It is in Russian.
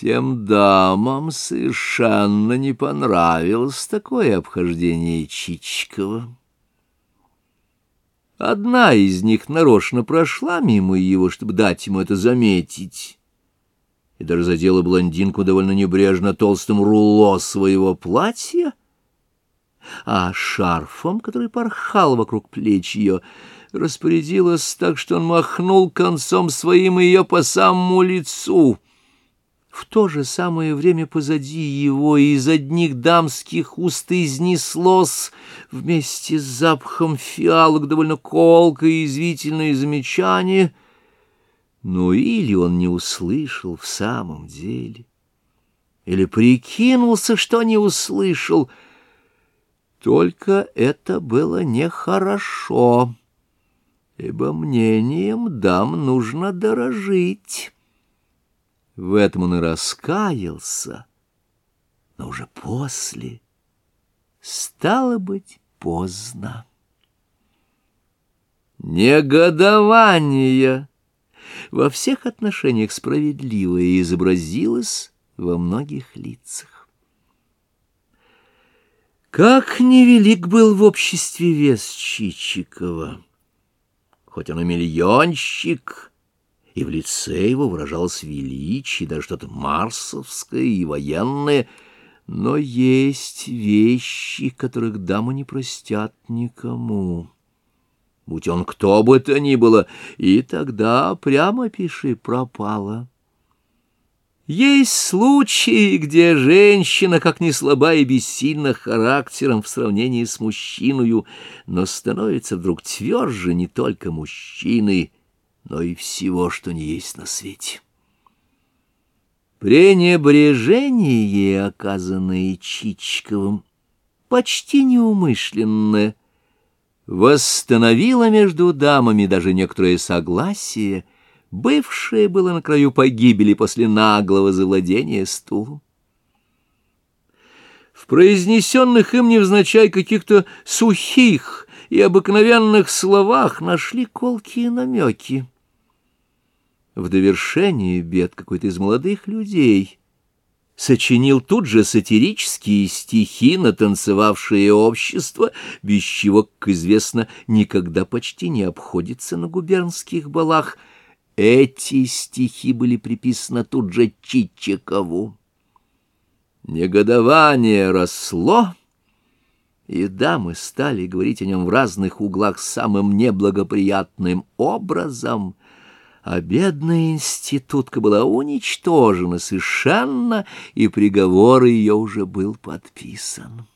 Всем дамам совершенно не понравилось такое обхождение Чичикова. Одна из них нарочно прошла мимо его, чтобы дать ему это заметить, и даже задела блондинку довольно небрежно толстым руло своего платья, а шарфом, который порхал вокруг плеч ее, распорядилась так, что он махнул концом своим ее по самому лицу — в то же самое время позади его из одних дамских уст изнеслось вместе с запахом фиалок довольно колкое и извительное замечание, но или он не услышал в самом деле, или прикинулся, что не услышал, только это было нехорошо, ибо мнением дам нужно дорожить». В этом он и раскаялся, но уже после стало быть поздно. Негодование во всех отношениях справедливое изобразилось во многих лицах. Как невелик был в обществе вес Чичикова, хоть он и миллионщик — и в лице его выражалось величие, даже что-то марсовское и военное, но есть вещи, которых дамы не простят никому. Будь он кто бы то ни было, и тогда, прямо пиши, пропала. Есть случаи, где женщина, как ни слаба и бессильна характером в сравнении с мужчиной, но становится вдруг тверже не только мужчины, но и всего, что не есть на свете. Пренебрежение, оказанное Чичковым, почти неумышленное, восстановило между дамами даже некоторое согласие, бывшее было на краю погибели после наглого завладения стулом. В произнесенных им невзначай каких-то сухих и обыкновенных словах нашли колкие намеки. В довершение бед какой-то из молодых людей сочинил тут же сатирические стихи на танцевавшее общество, без чего, как известно, никогда почти не обходится на губернских балах. Эти стихи были приписаны тут же Чичикову. Негодование росло, и дамы стали говорить о нем в разных углах самым неблагоприятным образом, а бедная институтка была уничтожена совершенно, и приговор ее уже был подписан.